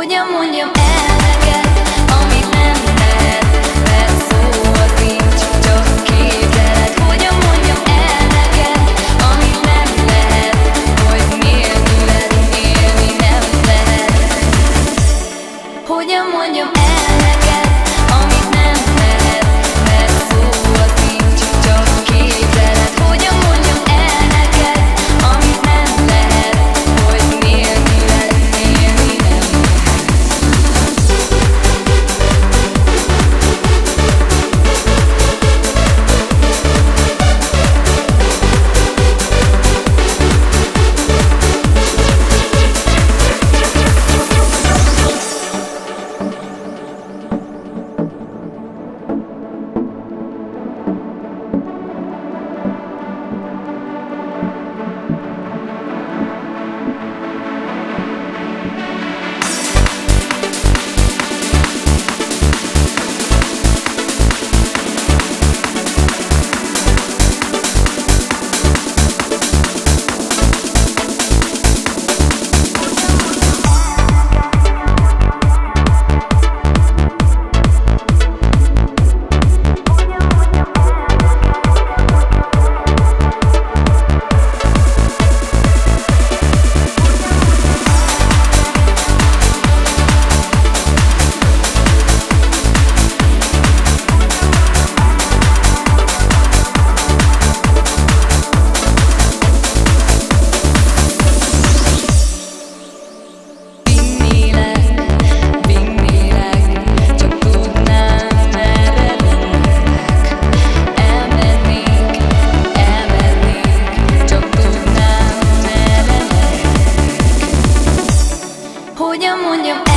hogyan mondjam el neked Ugyan mondjam